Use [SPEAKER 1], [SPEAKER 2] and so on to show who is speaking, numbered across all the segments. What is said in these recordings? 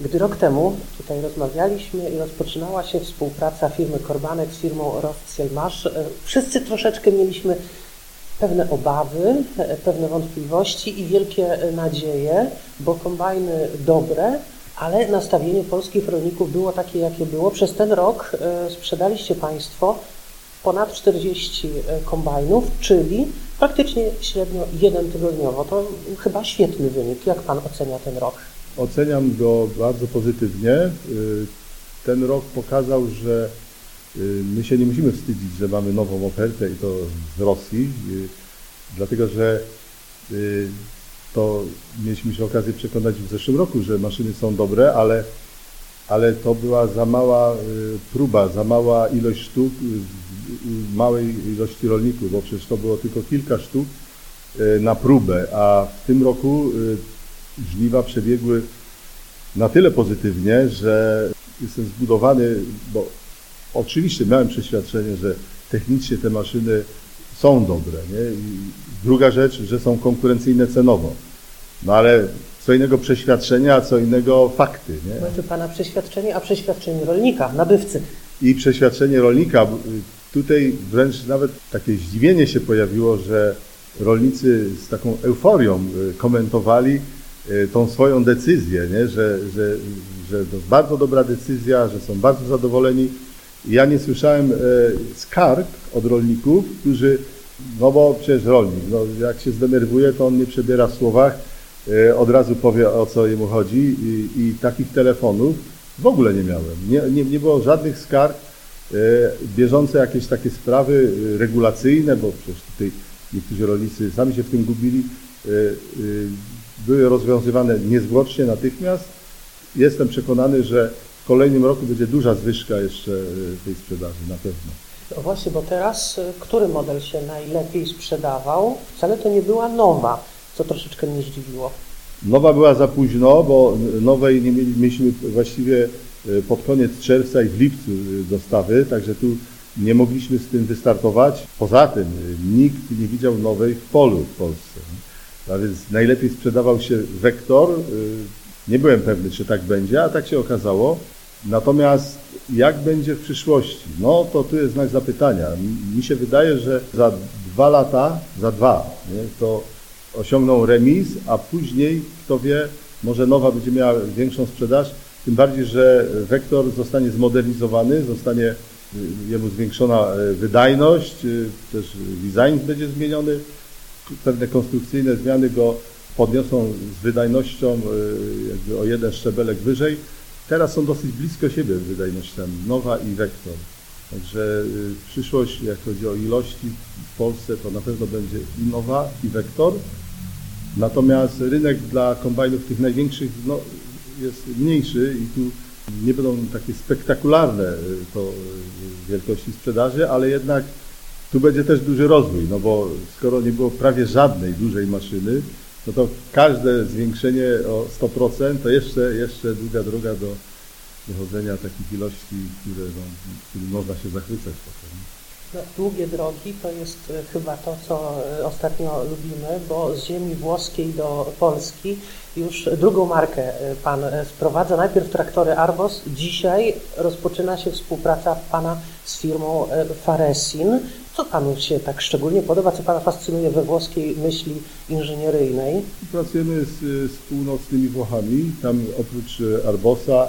[SPEAKER 1] Gdy rok temu tutaj rozmawialiśmy i rozpoczynała się współpraca firmy Korbanek z firmą Rostselmash, e, wszyscy troszeczkę mieliśmy pewne obawy, e, pewne wątpliwości i wielkie nadzieje, bo kombajny dobre, ale nastawienie polskich rolników było takie, jakie było. Przez ten rok e, sprzedaliście Państwo ponad 40 kombajnów, czyli praktycznie średnio jeden tygodniowo. To chyba świetny wynik. Jak Pan ocenia ten rok?
[SPEAKER 2] Oceniam go bardzo pozytywnie. Y, ten rok pokazał, że y, my się nie musimy wstydzić, że mamy nową ofertę i to z Rosji, y, dlatego że to mieliśmy się okazję przekonać w zeszłym roku, że maszyny są dobre, ale, ale to była za mała próba, za mała ilość sztuk małej ilości rolników, bo przecież to było tylko kilka sztuk na próbę, a w tym roku żniwa przebiegły na tyle pozytywnie, że jestem zbudowany, bo oczywiście miałem przeświadczenie, że technicznie te maszyny są dobre. Nie? I druga rzecz, że są konkurencyjne cenowo. No ale co innego przeświadczenia, a co innego fakty. Nie?
[SPEAKER 1] Znaczy Pana przeświadczenie, a przeświadczenie rolnika, nabywcy.
[SPEAKER 2] I przeświadczenie rolnika. Tutaj wręcz nawet takie zdziwienie się pojawiło, że rolnicy z taką euforią y, komentowali, Y, tą swoją decyzję, nie? Że, że, że to bardzo dobra decyzja, że są bardzo zadowoleni. Ja nie słyszałem e, skarg od rolników, którzy, no bo przecież rolnik, no jak się zdenerwuje, to on nie przebiera w słowach, e, od razu powie o co jemu chodzi i, i takich telefonów w ogóle nie miałem. Nie, nie, nie było żadnych skarg e, bieżące jakieś takie sprawy regulacyjne, bo przecież tutaj niektórzy rolnicy sami się w tym gubili były rozwiązywane niezwłocznie, natychmiast. Jestem przekonany, że w kolejnym roku będzie duża zwyżka jeszcze e, tej sprzedaży, na pewno.
[SPEAKER 1] No właśnie, bo teraz e, który model się najlepiej sprzedawał? Wcale to nie była nowa, co troszeczkę mnie zdziwiło.
[SPEAKER 2] Nowa była za późno, bo nowej nie mieliśmy właściwie e, pod koniec czerwca i w lipcu dostawy, także tu nie mogliśmy z tym wystartować. Poza tym nikt nie widział nowej w polu w Polsce. A więc najlepiej sprzedawał się Wektor. Y, nie byłem pewny, czy tak będzie, a tak się okazało. Natomiast jak będzie w przyszłości? No to tu jest znak zapytania. Mi się wydaje, że za dwa lata, za dwa, nie, to osiągną remis, a później, kto wie, może nowa będzie miała większą sprzedaż. Tym bardziej, że Wektor zostanie zmodernizowany, zostanie y, jemu zwiększona y, wydajność, też design będzie zmieniony pewne konstrukcyjne zmiany go podniosą z wydajnością e, jakby o jeden szczebelek wyżej. Teraz są dosyć blisko siebie wydajnościami, nowa i wektor. Także e, przyszłość, jak chodzi o ilości w Polsce, to na pewno będzie i nowa, i wektor. Natomiast rynek dla kombajnów tych największych no, jest mniejszy i tu nie będą takie spektakularne to wielkości sprzedaży, ale jednak tu będzie też duży rozwój, no bo skoro nie było prawie żadnej dużej maszyny, no to każde zwiększenie o 100% to jeszcze, jeszcze długa droga do dochodzenia takich ilości, które, no, którym można się zachwycać potem.
[SPEAKER 1] No, długie drogi to jest e, chyba to, co e, ostatnio lubimy, bo z ziemi włoskiej do Polski już drugą markę e, Pan sprowadza. Najpierw traktory Arvos, dzisiaj rozpoczyna się współpraca Pana z firmą Faresin. Co Panu się tak szczególnie podoba, co Pana fascynuje we włoskiej myśli inżynieryjnej?
[SPEAKER 2] Pracujemy z, z północnymi Włochami. Tam oprócz Arbosa,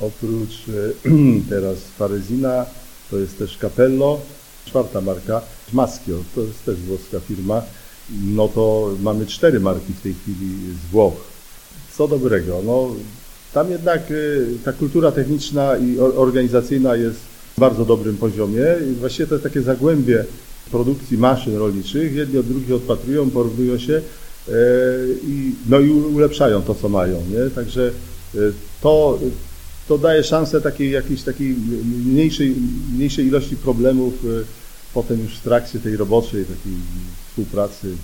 [SPEAKER 2] oprócz teraz Faresina, to jest też Capello, czwarta marka, Maschio, to jest też włoska firma. No to mamy cztery marki w tej chwili z Włoch. Co dobrego? No, tam jednak y, ta kultura techniczna i organizacyjna jest w bardzo dobrym poziomie. I właściwie to jest takie zagłębie produkcji maszyn rolniczych. Jedni od drugich odpatrują, porównują się e, i, no i ulepszają to, co mają. Nie? Także e, to, to daje szansę takiej jakiejś takiej mniejszej, mniejszej ilości problemów e, potem już w trakcie tej roboczej takiej współpracy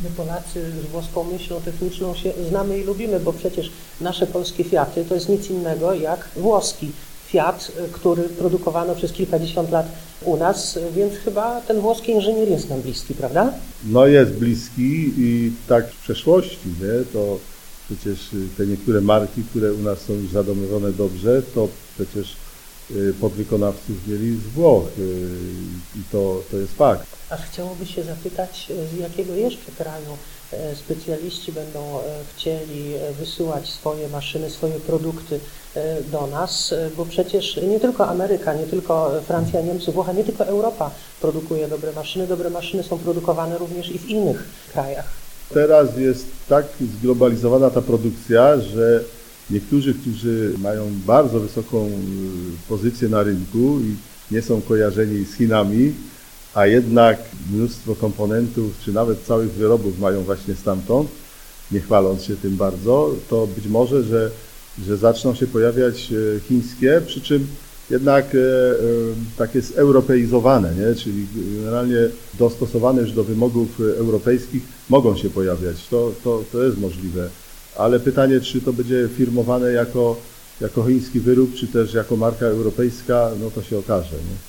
[SPEAKER 1] My Polacy z włoską myślą techniczną się znamy i lubimy, bo przecież nasze polskie Fiaty to jest nic innego jak włoski Fiat, który produkowano przez kilkadziesiąt lat u nas, więc chyba ten włoski inżynier jest nam bliski, prawda?
[SPEAKER 2] No jest bliski i tak w przeszłości, nie? to przecież y, te niektóre marki, które u nas są już zadowolone dobrze, to przecież y, podwykonawców mieli z Włoch y, i to, to jest fakt.
[SPEAKER 1] Aż chciałoby się zapytać, z jakiego jeszcze kraju e, specjaliści będą e, chcieli e, wysyłać swoje maszyny, swoje produkty do nas, bo przecież nie tylko Ameryka, nie tylko Francja, Niemcy, Włocha, nie tylko Europa produkuje dobre maszyny, dobre maszyny są produkowane również i w innych krajach.
[SPEAKER 2] Teraz jest tak zglobalizowana ta produkcja, że niektórzy, którzy mają bardzo wysoką y, pozycję na rynku i nie są kojarzeni z Chinami, a jednak mnóstwo komponentów, czy nawet całych wyrobów mają właśnie stamtąd, nie chwaląc się tym bardzo, to być może, że, że zaczną się pojawiać e, chińskie, przy czym jednak e, e, takie zeuropeizowane, nie? czyli generalnie dostosowane już do wymogów e, europejskich mogą się pojawiać. To, to, to jest możliwe. Ale pytanie, czy to będzie firmowane jako, jako chiński wyrób, czy też jako marka europejska, no to się okaże. Nie?